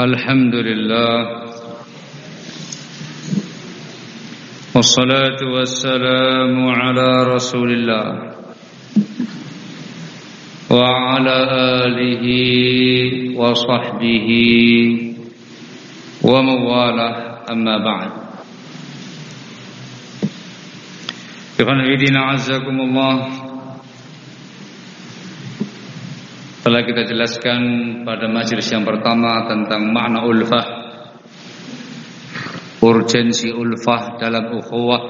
الحمد لله والصلاة والسلام على رسول الله وعلى آله وصحبه ومن والاه أما بعد. إخوان عزكم الله Telah kita jelaskan pada majelis yang pertama tentang makna ulfah Urgensi ulfah dalam ukhuwah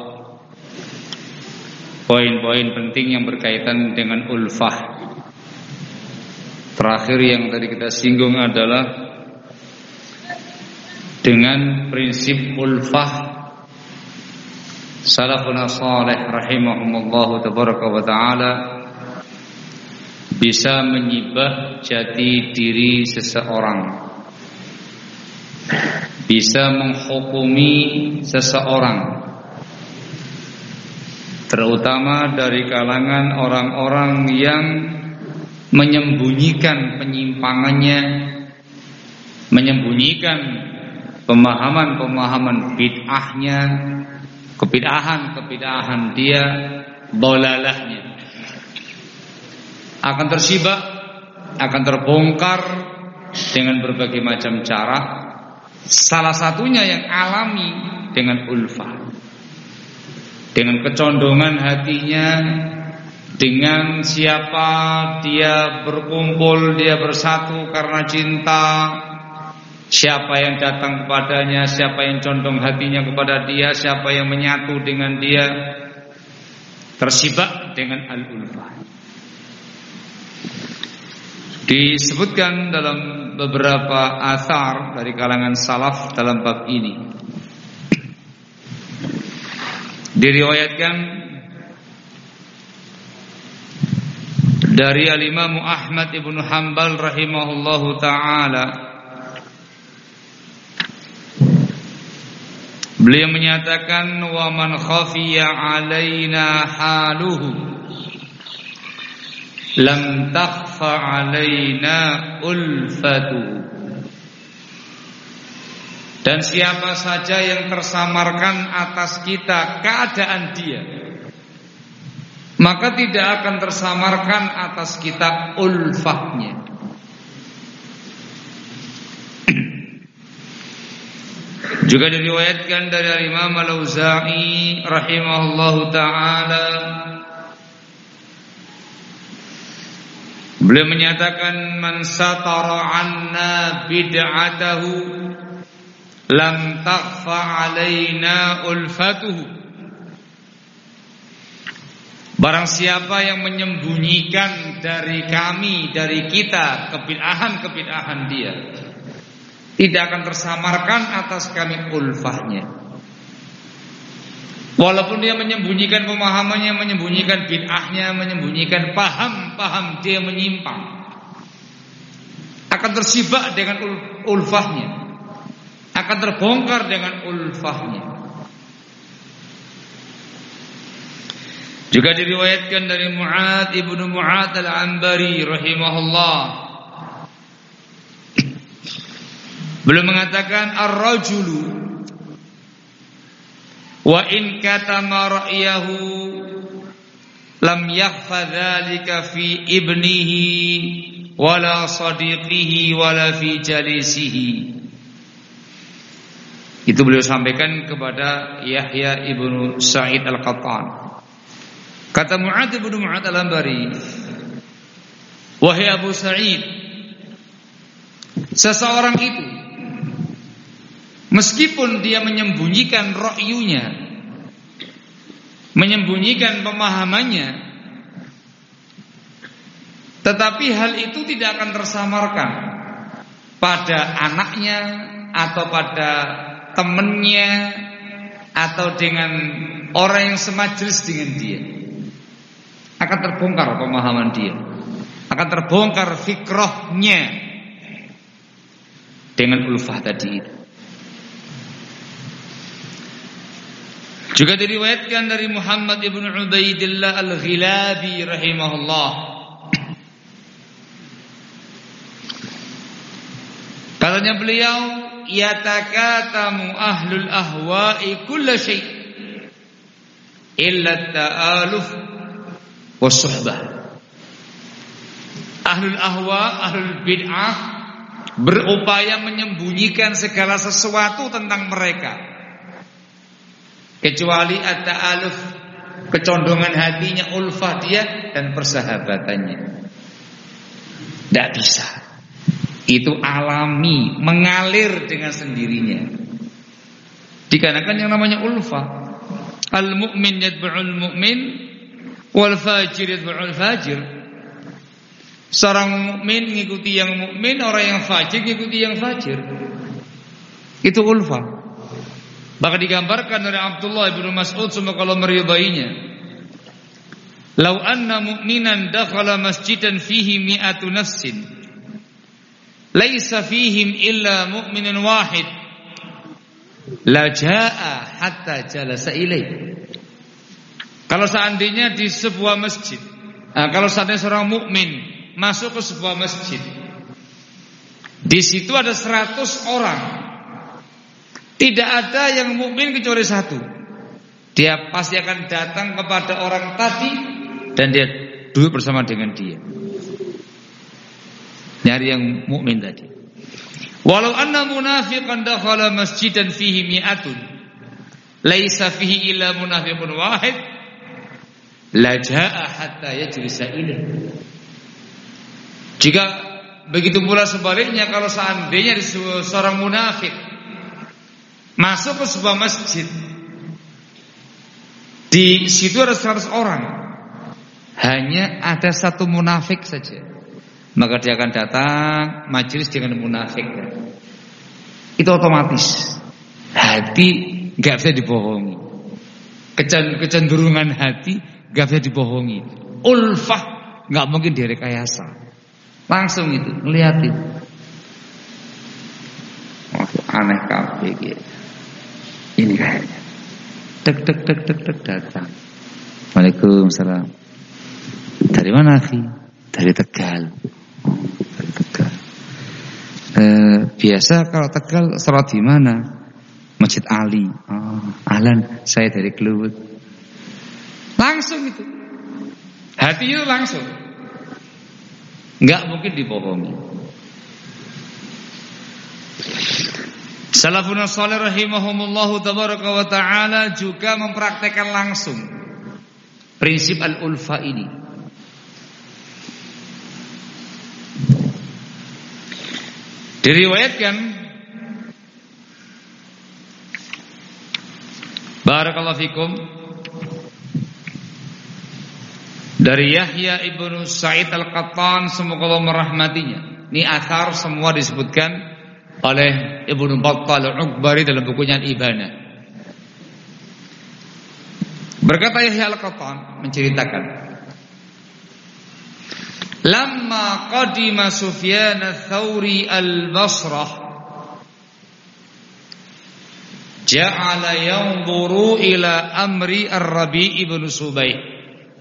Poin-poin penting yang berkaitan dengan ulfah. Terakhir yang tadi kita singgung adalah Dengan prinsip ulfah Salafuna salih rahimahumullahu tabaraka wa ta'ala bisa menyibah jati diri seseorang. Bisa menghukumi seseorang. Terutama dari kalangan orang-orang yang menyembunyikan penyimpangannya menyembunyikan pemahaman-pemahaman bid'ahnya kebid'ahan-kebid'ahan dia dolalahnya akan tersibak, akan terbongkar dengan berbagai macam cara. Salah satunya yang alami dengan ulfa. Dengan kecondongan hatinya dengan siapa dia berkumpul, dia bersatu karena cinta. Siapa yang datang kepadanya, siapa yang condong hatinya kepada dia, siapa yang menyatu dengan dia, tersibak dengan al-ulfah. Disebutkan dalam beberapa asar dari kalangan salaf dalam bab ini. Diriwayatkan dari al-Imam Ahmad ibnu Hanbal rahimahullahu taala Beliau menyatakan wa man khafiya alaina haluhu lam takhfa alaina ulfatu. Dan siapa saja yang tersamarkan atas kita keadaan dia maka tidak akan tersamarkan atas kita ulfahnya. Juga diriwayatkan dari Imam Al-Auza'i rahimahullahu taala Beliau menyatakan man satara anna bid'atahu lam takhfa alaina ulfatuhu. Barang siapa yang menyembunyikan dari kami, dari kita kebid'ahan-kebid'ahan dia Tidak akan tersamarkan atas kami ulfahnya Walaupun dia menyembunyikan pemahamannya, menyembunyikan bid'ahnya, menyembunyikan paham-paham dia menyimpang. Akan tersibak dengan ulfahnya. Akan terbongkar dengan ulfahnya. Juga diriwayatkan dari Mu'ad ibnu Mu'ad al-Ambari rahimahullah. Belum mengatakan ar-rajulu Wa in katama ra'yahu lam yakhfa dzalika fi ibnihi wala sadiqihi wala fi jalisihi. Itu beliau sampaikan kepada Yahya ibnu Sa'id al-Qattan. Kata Mu'ad ibnu Mu'ad al-Ambari, Wahai Abu Sa'id, seseorang itu Meskipun dia menyembunyikan ro'yunya Menyembunyikan pemahamannya Tetapi hal itu tidak akan tersamarkan Pada anaknya Atau pada temannya Atau dengan orang yang semajelis dengan dia. Akan terbongkar pemahaman dia. Akan terbongkar fikrohnya Dengan ulfah tadi itu Juga diriwayatkan dari Muhammad ibn Ubaidillah al-Ghilabi rahimahullah. Kata Dalilnya beliau yatakatamu ahlul ahwa'i kulla syai' illa ta'aluf wasuhbah. Ahlul ahwa, ahlul bid'ah berupaya menyembunyikan segala sesuatu tentang mereka. Kecuali at-ta'aluf, kecondongan hatinya ulfah dia dan persahabatannya. Tidak bisa. Itu alami, mengalir dengan sendirinya. Dikarenakan yang namanya ulfa. Al-mu'min yadba'ul mu'min wal fajir yadba'ul fajir. Seorang mukmin mengikuti yang mukmin, orang yang fajir mengikuti yang fajir. Itu ulfa. Bahkan digambarkan oleh Abdullah bin Mas'ud semoga Allah meridainya. Lau anna mu'minan dakhala masjidan fihi mi'atu nafsin Laisa fihim illa mu'minun wahid La ja'a hatta jalasa ilaih Kalau seandainya di sebuah masjid nah, Kalau seandainya seorang mukmin Masuk ke sebuah masjid Di situ ada seratus orang Tidak ada yang mukmin kecuali satu Dia pasti akan datang kepada orang tadi dan dia duduk bersama dengan dia. Nyari yang mukmin tadi. Walau anna munafiqan dakhala masjidan fihi mi'atun laisa fihi illa munafiqun wahid la jaa hatta yajlisa ilaih. Jika begitu pula sebaliknya kalau seandainya seorang munafik masuk ke sebuah masjid di situ ada 100 orang hanya ada satu munafik saja. Maka dia akan datang majelis dengan munafik. Itu otomatis. Hati nggak bisa dibohongi. Kecenderungan hati nggak bisa dibohongi. Ulfah nggak mungkin direkayasa. Langsung itu ngeliatin. Wah, aneh kabeh gitu. Ini kayaknya. Tek tek tek tek tek datang. Waalaikumsalam. Dari mana sih? Dari Tegal. Oh, dari Tegal. E, biasa kalau Tegal sholat di mana? Masjid Ali. Oh, Alan, saya dari Kluwut. Langsung itu. Hati itu langsung. Enggak mungkin dibohongi. Salafun salih rahimahumullahu tabaraka wa ta'ala juga mempraktekkan langsung prinsip al-ulfa ini. Diriwayatkan Barakallahu fikum dari Yahya ibnu Sa'id al-Qattan semoga Allah merahmatinya. Ini asar semua disebutkan oleh Ibnu Battal al-Ukbari dalam bukunya Al-Ibana. Berkata Yahya al-Qattan menceritakan Lama qadima Sufyan al-Thawri al-Basrah Ja'ala yanzuru ila amri ar-Rabi' ibn Subay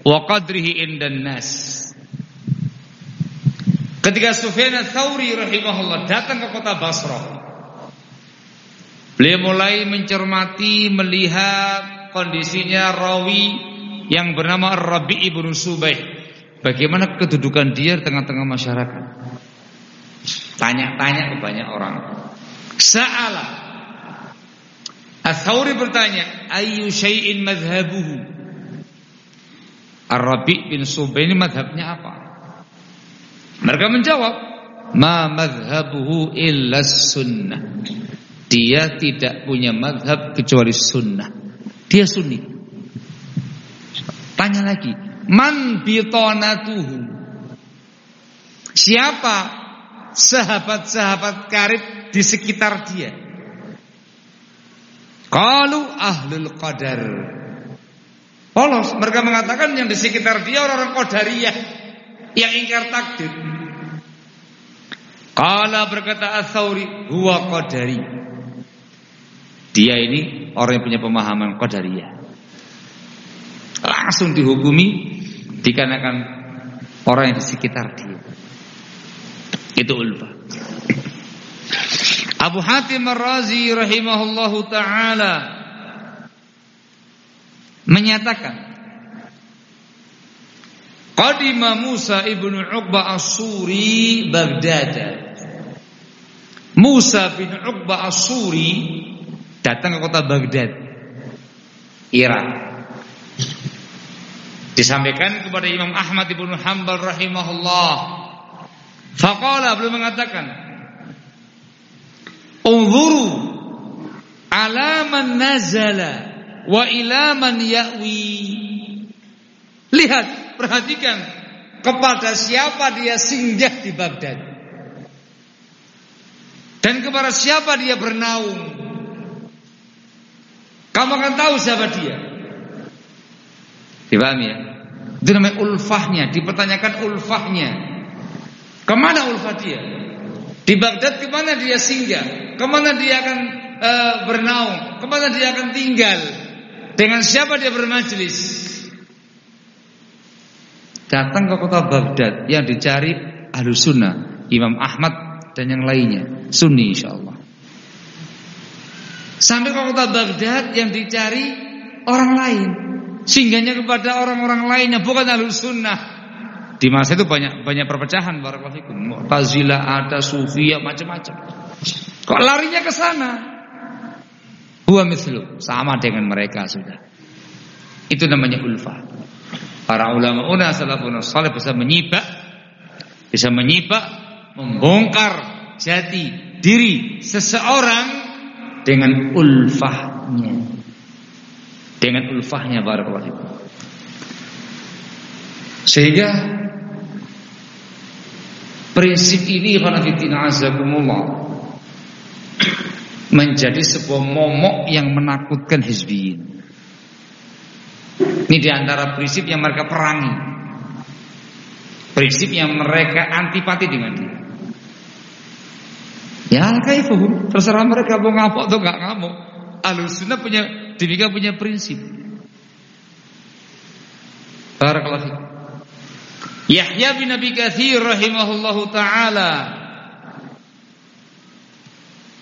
Wa qadrihi indan nas Ketika Sufyan al-Thawri rahimahullah datang ke kota Basrah Beliau mulai mencermati melihat kondisinya rawi yang bernama Rabi' ibn Subay Bagaimana kedudukan dia di tengah-tengah masyarakat? Tanya-tanya ke banyak orang. Sa'ala. Atsauri bertanya, ayu syai'in madhabuhu? Ar-Rabi bin Subay ini madhabnya apa? Mereka menjawab, ma madhabuhu illa sunnah. Dia tidak punya madhab kecuali sunnah. Dia sunni. Tanya lagi, Man bitonatuhu Siapa sahabat-sahabat karib di sekitar dia Kalau ahlul qadar Polos mereka mengatakan yang di sekitar dia orang-orang qadariyah yang ingkar takdir. Kala berkata Ats-Tsauri huwa qadari. Dia ini orang yang punya pemahaman qadariyah. Langsung dihukumi dikarenakan orang yang di sekitar dia. Itu ulfa. Abu Hatim Ar-Razi rahimahullahu taala menyatakan Qadima Musa ibnu Uqbah As-Suri Baghdad. Musa bin Uqbah As-Suri datang ke kota Baghdad, Irak. Disampaikan kepada Imam Ahmad ibnu Hanbal rahimahullah. Faqala belum mengatakan, "Unzuru ala man nazala wa ila man ya'wi." Lihat perhatikan kepada siapa dia singgah di Baghdad dan kepada siapa dia bernaung. Kamu akan tahu siapa dia. Dipahami ya? Itu namanya ulfahnya, dipertanyakan ulfahnya. Ke mana ulfah dia? Di Baghdad ke mana dia singgah? Ke mana dia akan uh, bernaung? Ke mana dia akan tinggal? Dengan siapa dia bermajlis? datang ke kota Baghdad yang dicari ahlu sunnah Imam Ahmad dan yang lainnya. Sunni insya Allah sampai ke kota Baghdad yang dicari orang lain. Singgahnya kepada orang-orang lainnya bukan ahlu sunnah. Di masa itu banyak banyak perpecahan barakallahu Mu'tazilah ada Sufiyah macam-macam. Kok larinya ke sana? Huwa mislu sama dengan mereka sudah. Itu namanya ulfah Para ulama una salafun salih bisa menyibak bisa menyibak membongkar jati diri seseorang dengan ulfahnya. Dengan ulfahnya barakallahu Sehingga prinsip ini khanafitina azakumullah menjadi sebuah momok yang menakutkan hizbiyin. Ini di antara prinsip yang mereka perangi. Prinsip yang mereka antipati dengan dia. Ya kaifuhum, terserah mereka mau ngamuk atau nggak ngamuk. Alusuna punya demikian punya prinsip. Barakallahu Yahya bin Abi Katsir rahimahullahu taala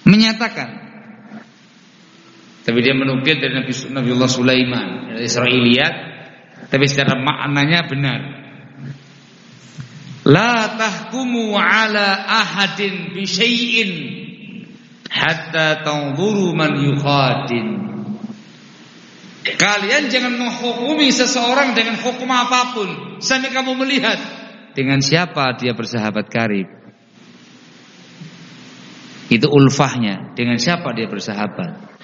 menyatakan tapi dia menukil dari Nabi Nabiullah Sulaiman dari Israiliyat, tapi secara maknanya benar. La tahkumu ala ahadin bi syai'in hatta tanzuru man yukhadin. Kalian jangan menghukumi seseorang dengan hukum apa pun sampai kamu melihat dengan siapa dia bersahabat karib. Itu ulfahnya, dengan siapa dia bersahabat.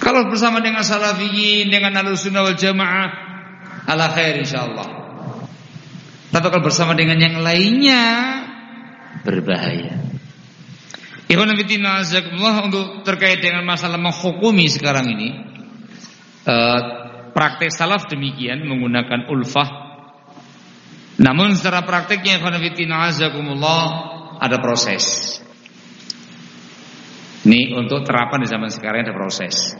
Kalau bersama dengan salafiyin, dengan sunnah wal jamaah, ala khair insyaallah. Tapi kalau bersama dengan yang lainnya berbahaya. Ikhwan untuk terkait dengan masalah menghukumi sekarang ini uh, praktek salaf demikian menggunakan ulfah. Namun secara prakteknya ikhwan ada proses. Ini untuk terapan di zaman sekarang ada proses.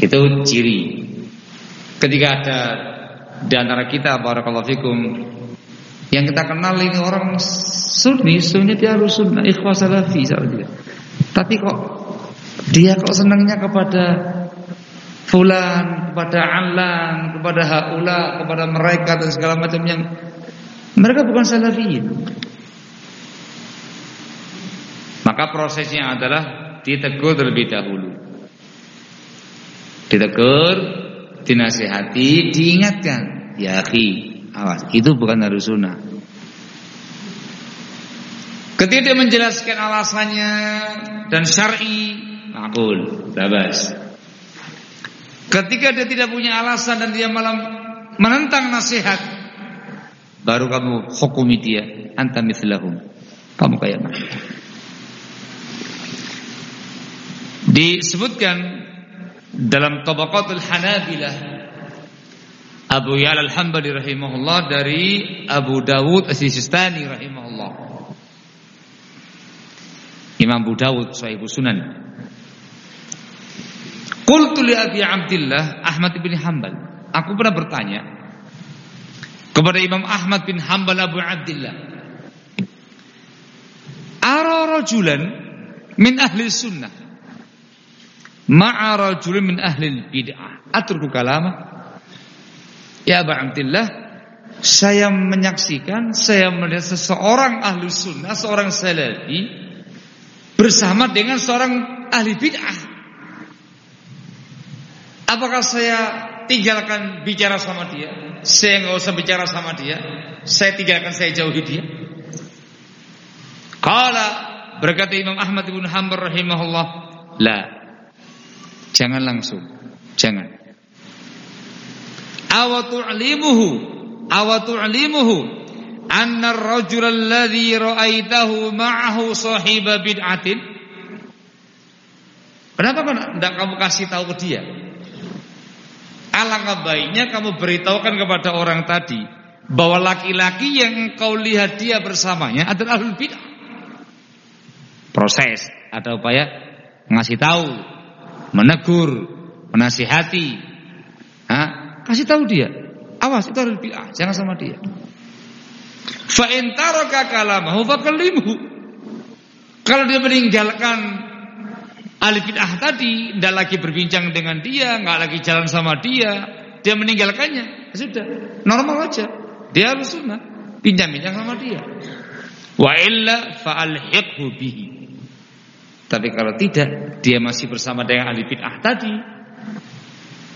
Itu ciri. Ketika ada di antara kita barakallahu fikum yang kita kenal ini orang sunni, sunni dia harus sunnah, ikhwah salafi dia. Tapi kok dia kok senangnya kepada fulan, kepada alan, kepada haula, kepada mereka dan segala macam yang mereka bukan salafiyin. Maka prosesnya adalah ditegur terlebih dahulu. Ditegur, dinasihati, diingatkan. Ya akhi, awas, itu bukan harus sunnah. Ketika dia menjelaskan alasannya dan syar'i, makul, tabas. Ketika dia tidak punya alasan dan dia malam menentang nasihat, baru kamu hukumi dia, anta mithlahum. Kamu kayak mereka. Disebutkan dalam Tabaqatul Hanabilah Abu Ya'la Al-Hambali rahimahullah dari Abu Dawud As-Sistani rahimahullah. Imam Abu Dawud Sahibu Sunan. Qultu li Abi Abdullah Ahmad bin Hanbal. Aku pernah bertanya kepada Imam Ahmad bin Hanbal Abu Abdullah. Ara rajulan min ahli sunnah ma'a rajulin min ahli bid'ah atruku kalama ya Abu Abdillah saya menyaksikan saya melihat seseorang ahli sunnah seorang salafi bersama dengan seorang ahli bid'ah apakah saya tinggalkan bicara sama dia saya nggak usah bicara sama dia saya tinggalkan saya jauhi dia Kala Berkata Imam Ahmad bin Hanbal rahimahullah, la. Jangan langsung. Jangan. Awatu'limuhu awatu'limuhu anna ar-rajul alladhi ra'aitahu ma'ahu sahiba bid'atin Kenapa kan tidak kamu kasih tahu ke dia? Alangkah baiknya kamu beritahukan kepada orang tadi bahwa laki-laki yang engkau lihat dia bersamanya adalah ahlul bid'ah proses, ada upaya ngasih tahu, menegur, menasihati. Hah? Kasih tahu dia. Awas itu harus bid'ah, jangan sama dia. Fa in kalamahu fakallimhu. Kalau dia meninggalkan ahli bid'ah tadi, tidak lagi berbincang dengan dia, nggak lagi jalan sama dia, dia meninggalkannya, ya sudah, normal aja. Dia harus sunnah, bincang-bincang sama dia. Wa illa fa'alhiqhu bihi. Tapi kalau tidak, dia masih bersama dengan ahli bid'ah tadi,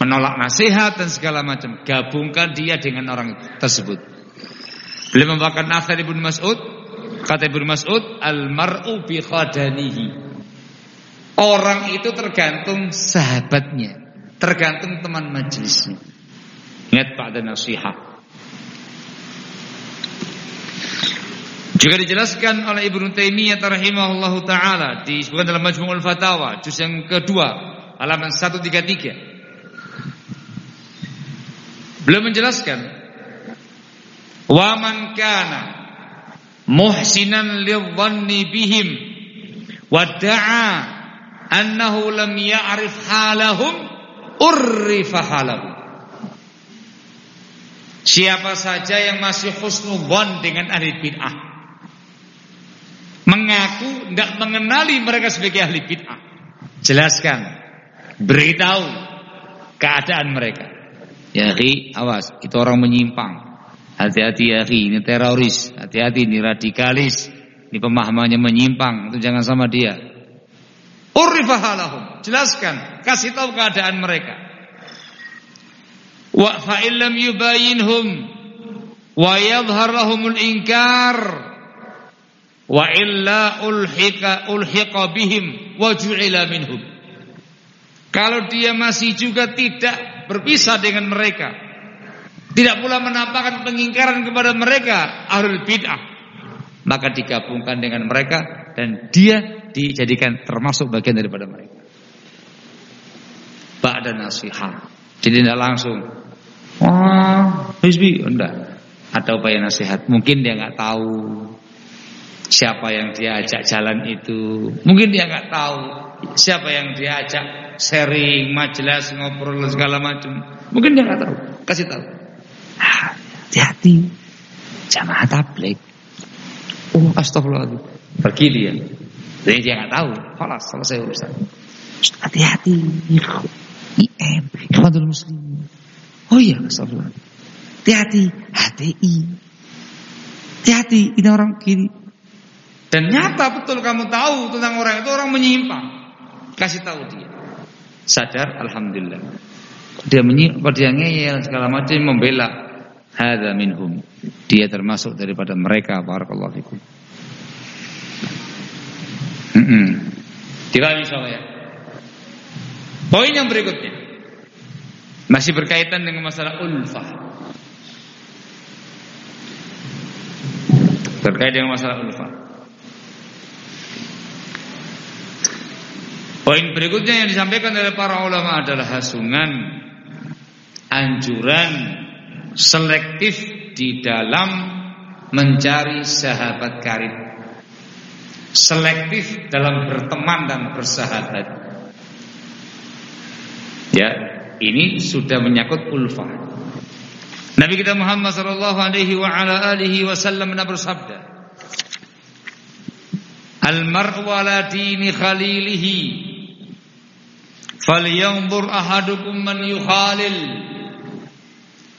menolak nasihat dan segala macam, gabungkan dia dengan orang tersebut. Beliau membawakan nasihat Ibnu Mas'ud, kata Ibnu Mas'ud, al-mar'u bi khadanihi. Orang itu tergantung sahabatnya, tergantung teman majelisnya. Ingat pada nasihat. Juga dijelaskan oleh Ibnu Taimiyah rahimahullahu taala disebutkan dalam Majmu'ul Fatawa juz yang kedua halaman 133. Beliau menjelaskan wa man kana muhsinan lidhanni bihim wa da'a annahu lam ya'rif halahum urrifa halahum Siapa saja yang masih husnudzon dengan ahli bid'ah mengaku tidak mengenali mereka sebagai ahli bid'ah. Jelaskan, beritahu keadaan mereka. Ya, hi, awas, itu orang menyimpang. Hati-hati ya, hi, ini teroris. Hati-hati, ini radikalis. Ini pemahamannya menyimpang, itu jangan sama dia. Urifahalahum, jelaskan, kasih tahu keadaan mereka. Wa fa'illam yubayinhum wa yadhhar lahumul inkar wa illa ulhiqa ulhiqa bihim wa ju'ila minhum kalau dia masih juga tidak berpisah dengan mereka. Tidak pula menampakkan pengingkaran kepada mereka ahlul bid'ah. Maka digabungkan dengan mereka dan dia dijadikan termasuk bagian daripada mereka. Ba'da nasihat jadi tidak langsung wah hizbi. Enggak. Ada upaya nasihat. Mungkin dia nggak tahu siapa yang diajak jalan itu. Mungkin dia nggak tahu siapa yang diajak sharing, majelis, ngobrol segala macam. Mungkin dia nggak tahu. Kasih tahu. Hati-hati. Jamaah tablik. Oh, astagfirullah. Pergi dia. Jadi dia nggak tahu. Falas selesai urusan. Hati-hati. IM, Ikhwanul Muslim. Oh iya, astagfirullah. Hati-hati, HTI. Hati-hati, ini orang kiri dan nyata betul kamu tahu tentang orang itu orang menyimpang. Kasih tahu dia. Sadar alhamdulillah. Dia menyimpang, dia ngeyel segala macam membela. Hadza minhum. Dia termasuk daripada mereka barakallahu fikum. Mm -mm. Tidak insyaallah ya. Poin yang berikutnya masih berkaitan dengan masalah ulfah. Terkait dengan masalah ulfah. Poin berikutnya yang disampaikan oleh para ulama adalah hasungan anjuran selektif di dalam mencari sahabat karib. Selektif dalam berteman dan bersahabat. Ya, ini sudah menyangkut ulfah. Nabi kita Muhammad sallallahu alaihi wa ala alihi wasallam bersabda, Al-mar'u ala dini khalilihi Falyanzur ahadukum man yukhalil.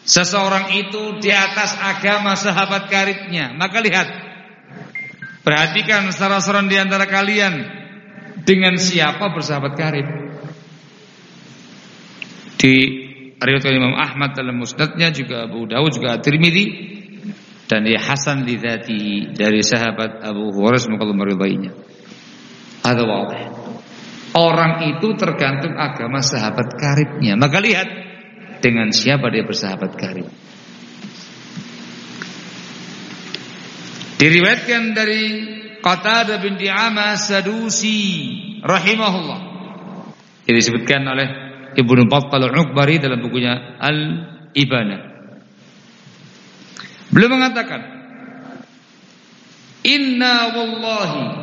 Seseorang itu di atas agama sahabat karibnya. Maka lihat. Perhatikan salah seorang di antara kalian. Dengan siapa bersahabat karib? Di riwayat Imam Ahmad dalam musnadnya Juga Abu Dawud juga At-Tirmidzi dan dia Hasan lidati dari sahabat Abu Hurairah semoga Allah. Ada wadih. Orang itu tergantung agama sahabat karibnya. Maka lihat dengan siapa dia bersahabat karib. Diriwayatkan dari Qatadah bin Di'amah Sadusi rahimahullah. Ini disebutkan oleh Ibnu Battal Al-Ukbari dalam bukunya Al-Ibanah. Beliau mengatakan, Inna wallahi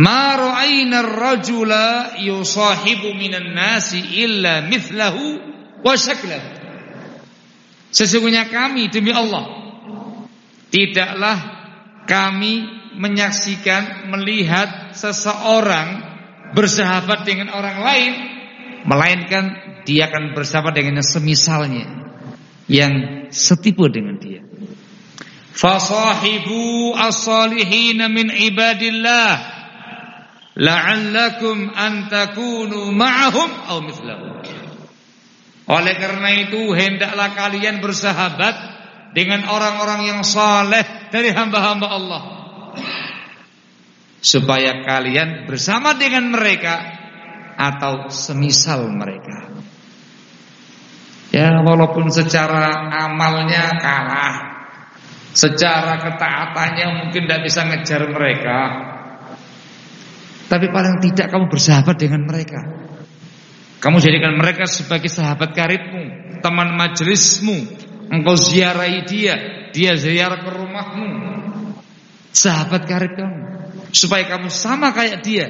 ma ra'ayna ar-rajula yusahibu minan nasi illa mithlahu wa shaklahu. Sesungguhnya kami demi Allah tidaklah kami menyaksikan melihat seseorang bersahabat dengan orang lain melainkan dia akan bersahabat dengan semisalnya yang setipu dengan dia. Fasahibu as-salihin min ibadillah la'allakum an takunu ma'ahum aw mithlahum. Oleh karena itu hendaklah kalian bersahabat dengan orang-orang yang saleh dari hamba-hamba Allah. Supaya kalian bersama dengan mereka atau semisal mereka. Ya walaupun secara amalnya kalah Secara ketaatannya mungkin tidak bisa ngejar mereka Tapi paling tidak kamu bersahabat dengan mereka Kamu jadikan mereka sebagai sahabat karibmu Teman majelismu Engkau ziarahi dia Dia ziarah ke rumahmu Sahabat karib kamu Supaya kamu sama kayak dia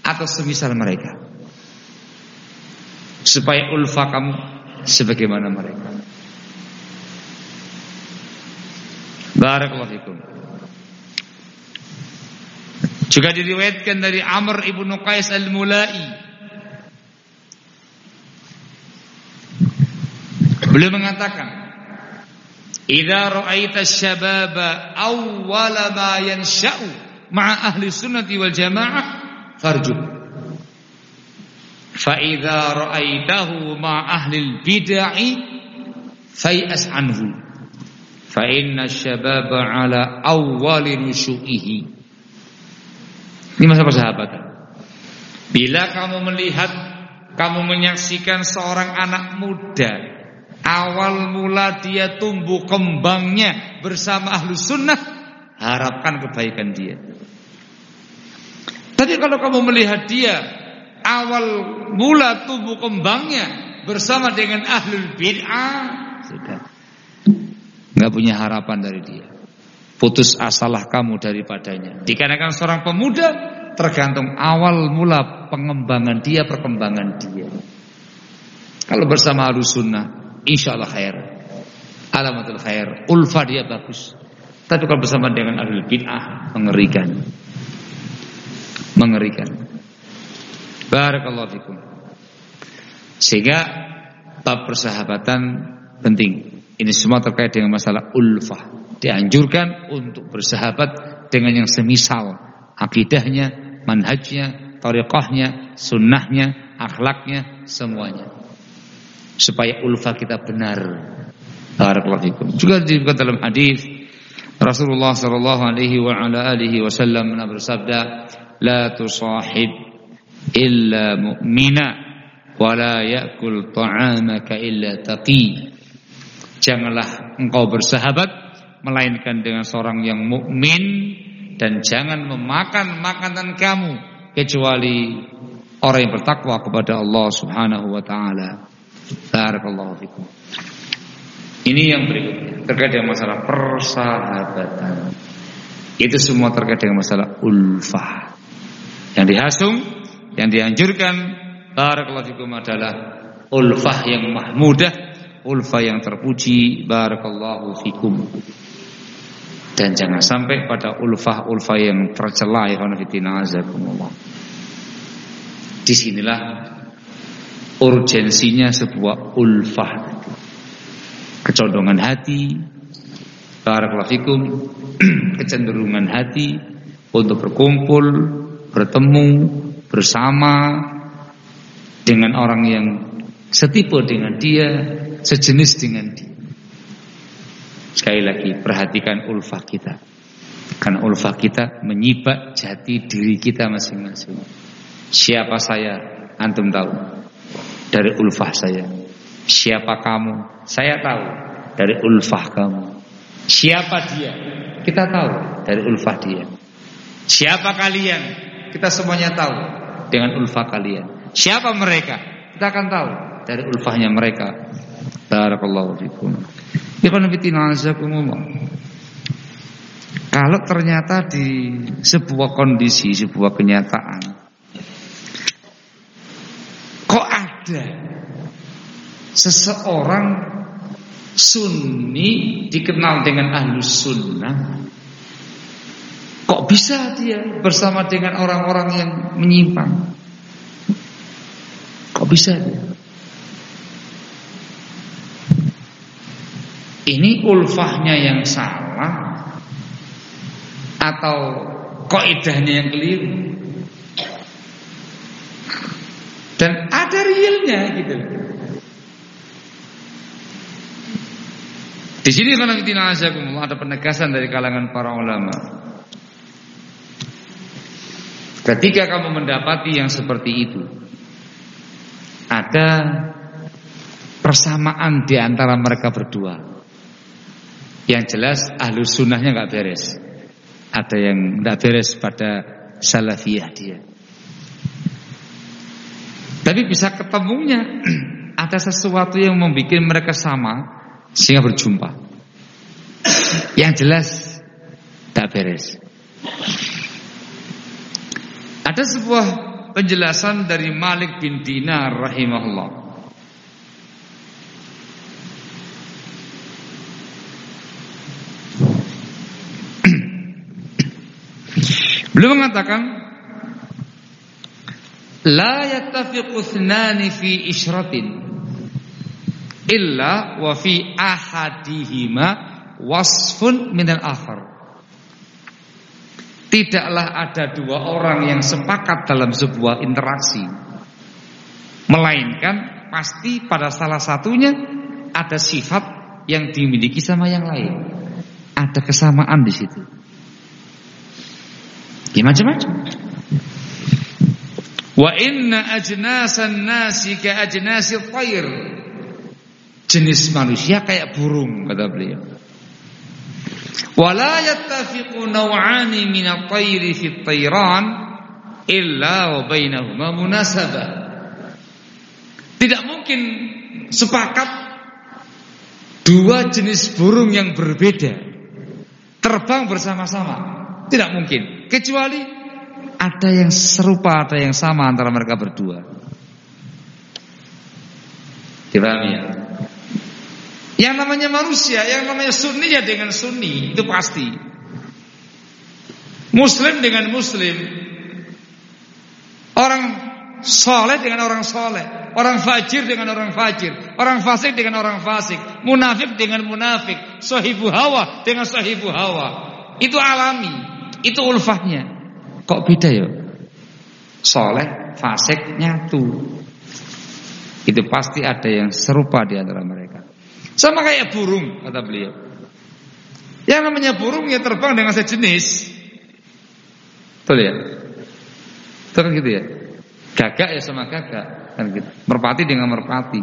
Atau semisal mereka supaya ulfa kamu sebagaimana mereka. Barakallahu fikum. Juga diriwayatkan dari Amr ibnu Qais al-Mulai. Beliau mengatakan, "Idza ra'aita asy-syababa awwala ma yansha'u ma'a ahli sunnati wal jamaah farju." Fa idza ra'aitahu ma ahli bid'ah fai'as anhu. Fa inna syababa ala. Ini masa persahabatan. Bila kamu melihat kamu menyaksikan seorang anak muda awal mula dia tumbuh kembangnya bersama ahlu sunnah harapkan kebaikan dia. Tapi kalau kamu melihat dia awal mula tumbuh kembangnya bersama dengan ahlul bid'ah sudah nggak punya harapan dari dia. Putus asalah kamu daripadanya. Dikarenakan seorang pemuda tergantung awal mula pengembangan dia, perkembangan dia. Kalau bersama ahlus sunnah, insya Allah khair. Alamatul khair. Ulfa dia bagus. Tapi kalau bersama dengan ahlul bid'ah, mengerikan. Mengerikan. Barakallahu fikum. Sehingga bab persahabatan penting. Ini semua terkait dengan masalah ulfah. Dianjurkan untuk bersahabat dengan yang semisal akidahnya, manhajnya, tariqahnya, sunnahnya, akhlaknya, semuanya. Supaya ulfah kita benar. Barakallahu. Juga disebutkan dalam hadis Rasulullah sallallahu alaihi wa ala alihi wasallam bersabda, "La tusahib illa mu'mina wala ya'kul ta'amaka illa taqi. Janganlah engkau bersahabat melainkan dengan seorang yang mukmin dan jangan memakan makanan kamu kecuali orang yang bertakwa kepada Allah Subhanahu wa taala. Barakallahu fikum. Ini yang berikutnya terkait dengan masalah persahabatan. Itu semua terkait dengan masalah ulfah. Yang dihasung yang dianjurkan barakallahu fikum adalah ulfah yang mahmudah, ulfah yang terpuji. Barakallahu fikum. Dan jangan sampai pada ulfah-ulfah yang tercela azakumullah. Di sinilah urgensinya sebuah ulfah. Kecondongan hati, barakallahu kecenderungan hati untuk berkumpul, bertemu, bersama dengan orang yang setipe dengan dia, sejenis dengan dia. Sekali lagi perhatikan ulfah kita. Karena ulfah kita menyibak jati diri kita masing-masing. Siapa saya? Antum tahu. Dari ulfah saya. Siapa kamu? Saya tahu. Dari ulfah kamu. Siapa dia? Kita tahu dari ulfah dia. Siapa kalian? Kita semuanya tahu dengan ulfah kalian. Siapa mereka? Kita akan tahu dari ulfahnya mereka. Barakallahu fikum. Kalau ternyata di sebuah kondisi, sebuah kenyataan Kok ada Seseorang Sunni dikenal dengan ahlus sunnah Kok bisa dia bersama dengan orang-orang yang menyimpang? Kok bisa dia Ini ulfahnya yang salah atau koidahnya yang keliru. Dan ada realnya gitu. Di sini karena ada penegasan dari kalangan para ulama. Ketika kamu mendapati yang seperti itu, ada persamaan di antara mereka berdua. Yang jelas ahlu sunnahnya nggak beres. Ada yang nggak beres pada salafiyah dia. Tapi bisa ketemunya ada sesuatu yang membuat mereka sama sehingga berjumpa. Yang jelas tak beres. Ada sebuah penjelasan dari Malik bin Dinar rahimahullah. Beliau mengatakan La yattafiqu thnani fi ishratin illa wa fi ahadihima wasfun minal akhar. Tidaklah ada dua orang yang sepakat dalam sebuah interaksi Melainkan pasti pada salah satunya ada sifat yang dimiliki sama yang lain Ada kesamaan di situ Ya macam-macam. Wa inna ajnasan nasi ka ajnasi tayr. Jenis manusia kayak burung kata beliau. Wala yattafiqu naw'ani min at-tayri fi at-tayran illa wa bainahuma munasabah. Tidak mungkin sepakat dua jenis burung yang berbeda terbang bersama-sama. Tidak mungkin. Kecuali ada yang serupa, ada yang sama antara mereka berdua. Dipahami ya? Yang namanya manusia, yang namanya sunni ya dengan sunni, itu pasti. Muslim dengan muslim. Orang soleh dengan orang soleh. Orang fajir dengan orang fajir. Orang fasik dengan orang fasik. Munafik dengan munafik. Sahibu hawa dengan sahibu hawa. Itu alami. Itu ulfahnya. Kok beda ya? Soleh, fasik, nyatu. Itu pasti ada yang serupa di antara mereka. Sama kayak burung, kata beliau. Yang namanya burung ya terbang dengan sejenis. Betul ya? Kan gitu ya? Gagak ya sama gagak kan gitu. Merpati dengan merpati.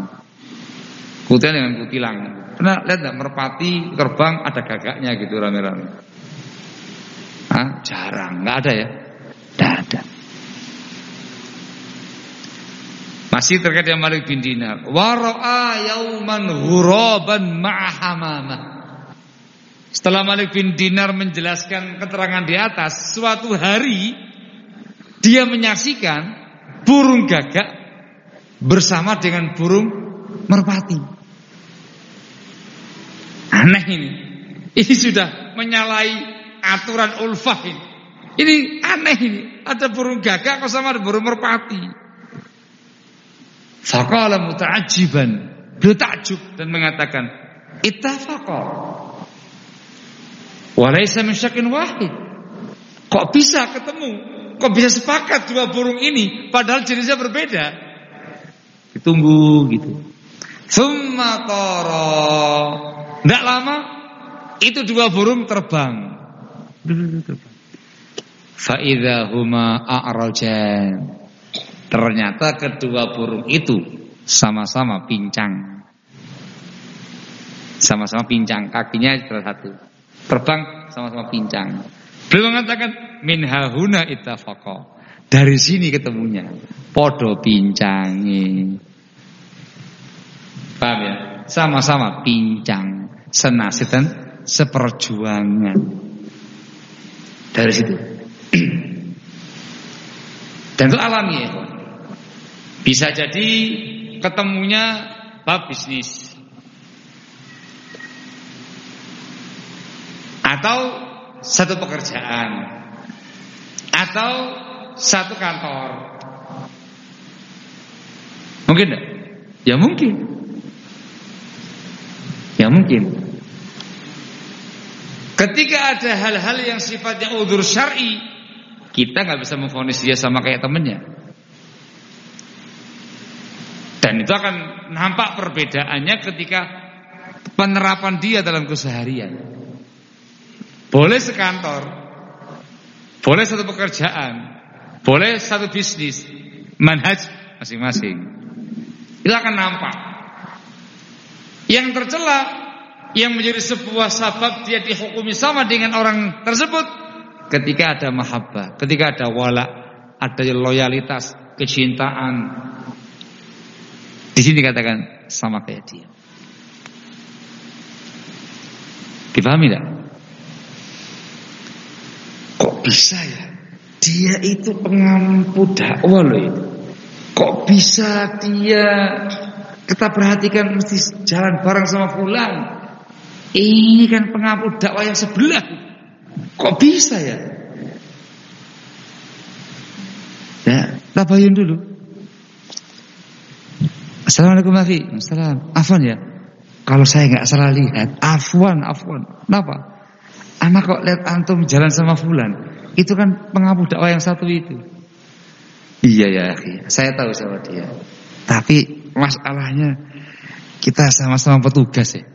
Kutilan dengan kutilang. Pernah lihat enggak merpati terbang ada gagaknya gitu rame-rame. Hah? Jarang, nggak ada ya? Tidak ada. Masih terkait dengan Malik bin Dinar. Wara'a yauman ghuraban ma'ahamamah. Setelah Malik bin Dinar menjelaskan keterangan di atas, suatu hari dia menyaksikan burung gagak bersama dengan burung merpati. Aneh ini. Ini sudah menyalahi aturan ulfah ini. Ini aneh ini. Ada burung gagak kok sama ada burung merpati. Faqala muta'ajiban. Beliau takjub dan mengatakan, Ittafaqa. Walaysa min syakin wahid. Kok bisa ketemu? Kok bisa sepakat dua burung ini padahal jenisnya berbeda? Ditunggu gitu. Summa tara. Tidak lama itu dua burung terbang. Faidha huma a'rajan. Ternyata kedua burung itu sama-sama pincang. Sama-sama pincang, kakinya satu. Terbang sama-sama pincang. Beliau mengatakan min hahuna ittafaqa. Dari sini ketemunya. Podo pincangi. Paham ya? Sama-sama pincang, senasib dan seperjuangan. Dari situ. Dan itu alami ya. Bisa jadi ketemunya bab bisnis. Atau satu pekerjaan. Atau satu kantor. Mungkin enggak? Ya mungkin. Ya mungkin. Ketika ada hal-hal yang sifatnya udur syar'i, kita nggak bisa memfonis dia sama kayak temennya. Dan itu akan nampak perbedaannya ketika penerapan dia dalam keseharian. Boleh sekantor, boleh satu pekerjaan, boleh satu bisnis, manhaj masing-masing. Itu akan nampak. Yang tercela yang menjadi sebuah sabab dia dihukumi sama dengan orang tersebut ketika ada mahabbah, ketika ada wala, ada loyalitas, kecintaan. Di sini dikatakan sama kayak dia. Dipahami tidak? Kok bisa ya? Dia itu pengampu dakwah loh itu. Kok bisa dia kita perhatikan mesti jalan bareng sama fulan. Ini kan pengampu dakwah yang sebelah. Kok bisa ya? Ya, tabayun dulu. Assalamualaikum Afi. Assalam. Afwan ya. Kalau saya nggak salah lihat, afwan, afwan. Kenapa? Anak kok lihat antum jalan sama fulan. Itu kan pengampu dakwah yang satu itu. Iya ya. Saya tahu sama dia. Tapi masalahnya kita sama-sama petugas ya.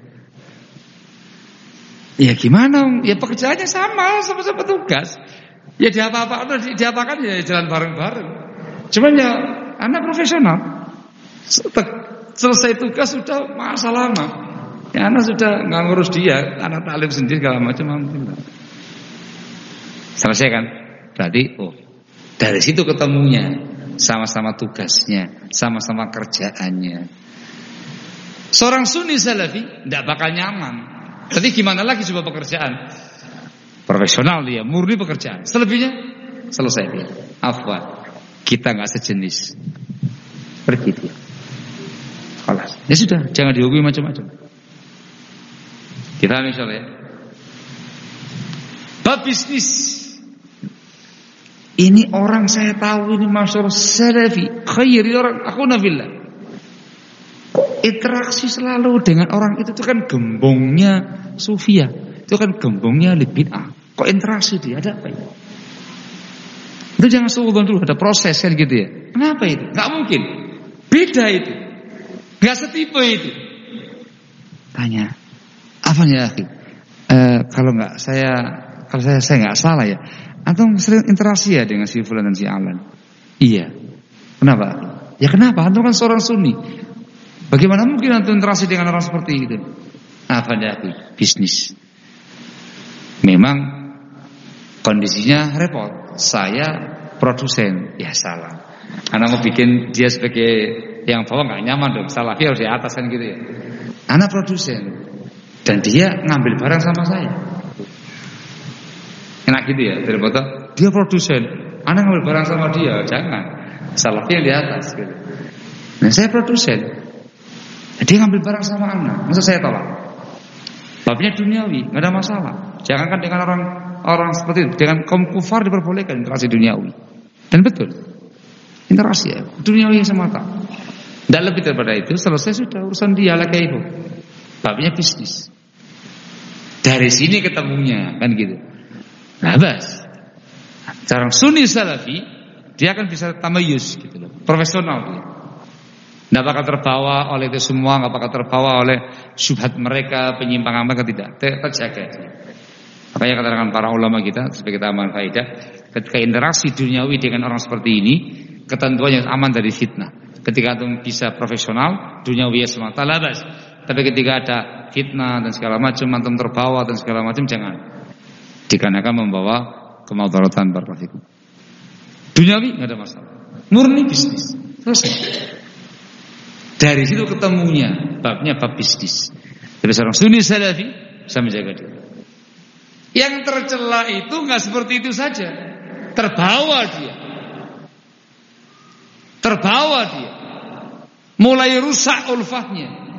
Ya gimana? Ya pekerjaannya sama, sama-sama petugas. Ya diapa-apa, diapakan ya jalan bareng-bareng. Cuman ya anak profesional. Selesai tugas sudah masa lama. Ya anak sudah nggak ngurus dia, anak taklim sendiri segala macam. Selesai kan? Berarti oh dari situ ketemunya sama-sama tugasnya, sama-sama kerjaannya. Seorang sunni salafi tidak bakal nyaman. Tapi gimana lagi coba pekerjaan? Profesional dia, murni pekerjaan. Selebihnya selesai dia. Afwan. Kita nggak sejenis. Pergi dia. Kelas. Ya sudah, jangan dihubungi macam-macam. Kita misalnya ya. Bab bisnis ini orang saya tahu ini masyarakat salafi, khairi orang aku nafillah. Interaksi selalu dengan orang itu itu kan gembongnya sufia, itu kan gembongnya libid'ah. Kok interaksi dia ada apa ini? Itu jangan suudon dulu, ada proses kan gitu ya. Kenapa itu? Gak mungkin. Beda itu. Gak setipe itu. Tanya, apa ya? Eh, kalau nggak saya kalau saya saya nggak salah ya atau sering interaksi ya dengan si Fulan dan si Alan? Iya. Kenapa? Ya kenapa? Antum kan seorang sunni. Bagaimana mungkin antum interaksi dengan orang seperti itu? Apa dia? Bisnis. Memang kondisinya repot. Saya produsen, ya salah. Anak mau bikin dia sebagai yang bawah nggak nyaman dong. Salah dia harus di atas kan gitu ya. Anak produsen dan dia ngambil barang sama saya. Enak gitu ya daripada dia produsen, anak ngambil barang sama dia, jangan. Salahnya di atas gitu. Nah saya produsen, dia ngambil barang sama anak, masa saya tolak? Babnya duniawi, nggak ada masalah. Jangankan dengan orang orang seperti itu, dengan kaum kufar diperbolehkan interaksi duniawi. Dan betul. Interaksi ya, duniawi semata. Tidak lebih daripada itu, selesai sudah urusan dia lagi itu. Babnya bisnis. Dari sini ketemunya, kan gitu. Nah, bas. Seorang sunni salafi, dia akan bisa tamayus gitu loh. Profesional dia. Tidak bakal terbawa oleh itu semua, nggak bakal terbawa oleh syubhat mereka, penyimpangan mereka tidak. Terjaga. Makanya katakan para ulama kita sebagai aman faidah, ketika interaksi duniawi dengan orang seperti ini, ketentuannya aman dari fitnah. Ketika itu bisa profesional, duniawi semata labas. Tapi ketika ada fitnah dan segala macam, antum terbawa dan segala macam, jangan. Dikarenakan membawa kemaudaratan barakallahu Duniawi nggak ada masalah. Murni bisnis. Selesai. Dari situ ketemunya babnya bab bisnis. Tapi seorang sunni salafi bisa menjaga diri. Yang tercela itu nggak seperti itu saja. Terbawa dia. Terbawa dia. Mulai rusak ulfahnya.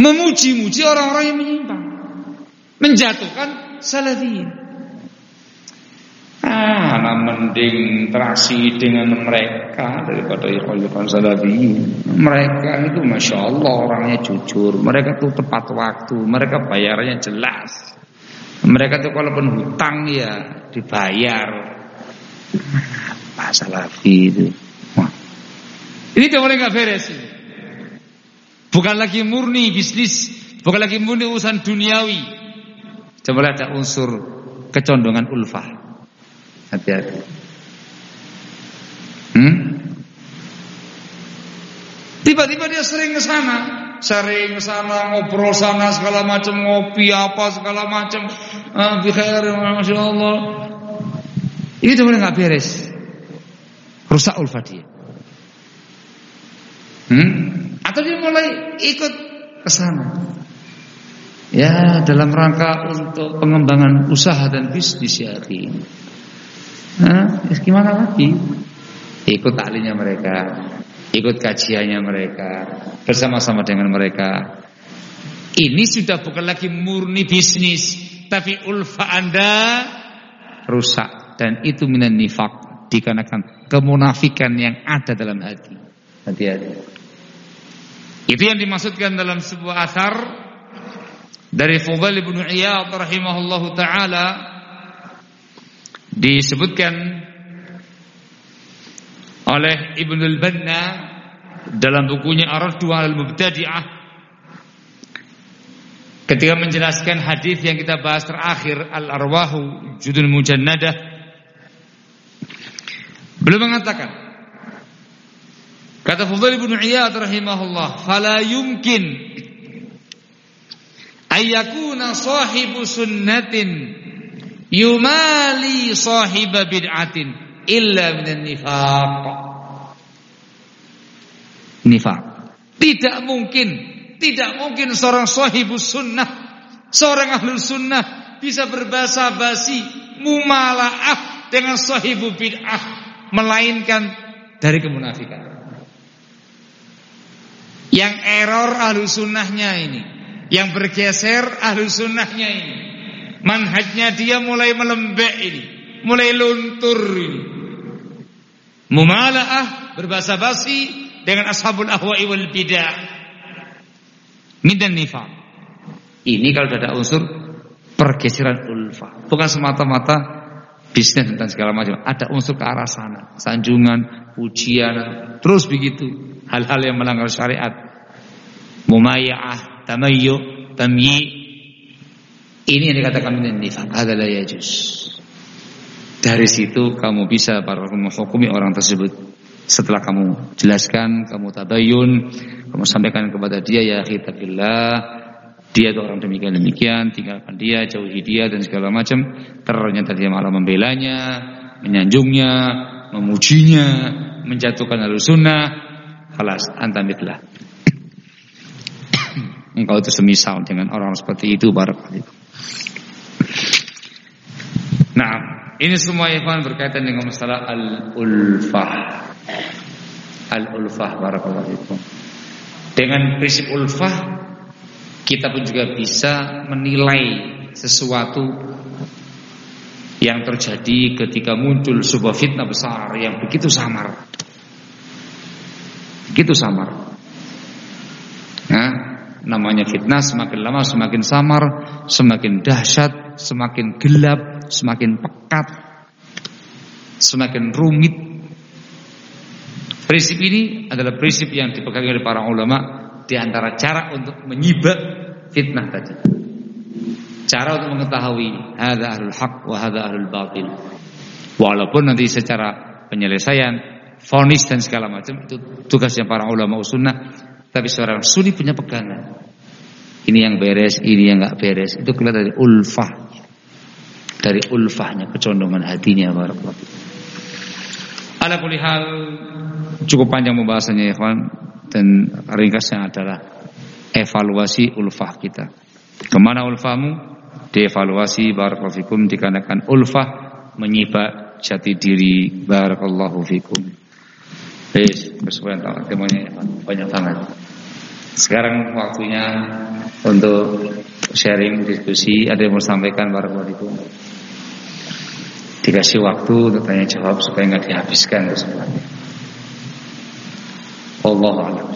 Memuji-muji orang-orang yang menyimpang. Menjatuhkan salafiyin. Nah mending interaksi dengan mereka daripada ikhwan salafi. Mereka itu masya Allah orangnya jujur, mereka tuh tepat waktu, mereka bayarnya jelas. Mereka tuh kalaupun hutang ya dibayar. Apa salafi itu? Ini tuh boleh nggak beres. Bukan lagi murni bisnis, bukan lagi murni urusan duniawi. Coba ada unsur kecondongan ulfah. Hati-hati. Hmm? Tiba-tiba dia sering ke sana, sering ke sana ngobrol sana segala macam ngopi apa segala macam. Ah, bikhair, masya Allah. Ini tuh nggak beres. Rusak ulfa dia. Hmm? Atau dia mulai ikut ke sana. Ya, dalam rangka untuk pengembangan usaha dan bisnis ya, Nah, gimana lagi? Ikut taklinya mereka, ikut kajiannya mereka, bersama-sama dengan mereka. Ini sudah bukan lagi murni bisnis, tapi ulfa Anda rusak dan itu minan nifak dikarenakan kemunafikan yang ada dalam hati. Hati-hati. Itu yang dimaksudkan dalam sebuah asar dari Fudail bin Iyad rahimahullahu taala disebutkan oleh Ibnul Banna dalam bukunya Ar-Raddu al-Mubtadi'ah ketika menjelaskan hadis yang kita bahas terakhir Al-Arwahu Judul Mujannadah belum mengatakan kata Fudail bin Iyad rahimahullah fala yumkin ayyakuna sahibu sunnatin yumali sahiba bid'atin illa minan nifaq. Nifaq. Tidak mungkin, tidak mungkin seorang sahibus sunnah, seorang ahlu sunnah bisa berbahasa basi, mumalaah dengan sahibu bid'ah, melainkan dari kemunafikan. Yang error ahlu sunnahnya ini, yang bergeser ahlu sunnahnya ini. Manhajnya dia mulai melembek ini, mulai luntur ini. Mumalaah berbahasa basi dengan ashabul ahwa'i wal bidah. Midan nifaq. Ini kalau ada unsur pergeseran ulfa, bukan semata-mata bisnis dan segala macam. Ada unsur ke arah sana, sanjungan, pujian, terus begitu. Hal-hal yang melanggar syariat. Mumayyah, tamayyu, tamyi, ini yang dikatakan min nifaq, adalah yajus. Dari situ kamu bisa para menghukumi orang tersebut. Setelah kamu jelaskan, kamu tabayun, kamu sampaikan kepada dia ya khitabillah, dia itu orang demikian demikian, tinggalkan dia, jauhi dia dan segala macam. Ternyata dia malah membelanya, menyanjungnya, memujinya, menjatuhkan alus sunnah. Halas, antamitlah. Engkau itu semisal dengan orang seperti itu barakallahu Nah, ini semua ikhwan berkaitan dengan masalah al-ulfah. Al-ulfah barakallahu fikum. Dengan prinsip ulfah kita pun juga bisa menilai sesuatu yang terjadi ketika muncul sebuah fitnah besar yang begitu samar. Begitu samar. Nah, namanya fitnah semakin lama semakin samar, semakin dahsyat, semakin gelap, semakin pekat, semakin rumit. Prinsip ini adalah prinsip yang dipegang oleh para ulama di antara cara untuk menyibak fitnah tadi. Cara untuk mengetahui ada ahlul haq wa ada ahlul batil. Walaupun nanti secara penyelesaian, fonis dan segala macam itu tugasnya para ulama sunnah tapi seorang sunni punya pegangan. Ini yang beres, ini yang nggak beres. Itu kelihatan dari ulfah. Dari ulfahnya, kecondongan hatinya. Ala hal cukup panjang pembahasannya ya kawan. Dan ringkasnya adalah evaluasi ulfah kita. Ke mana ulfahmu? Dievaluasi barakallahu dikarenakan ulfah menyibak jati diri barakallahu fikum. Baik, bersesuaian temuannya banyak banget. Sekarang waktunya untuk sharing diskusi. Ada yang mau sampaikan warahmatullahi Dikasih waktu untuk tanya jawab supaya nggak dihabiskan kesempatan. Allah a'lam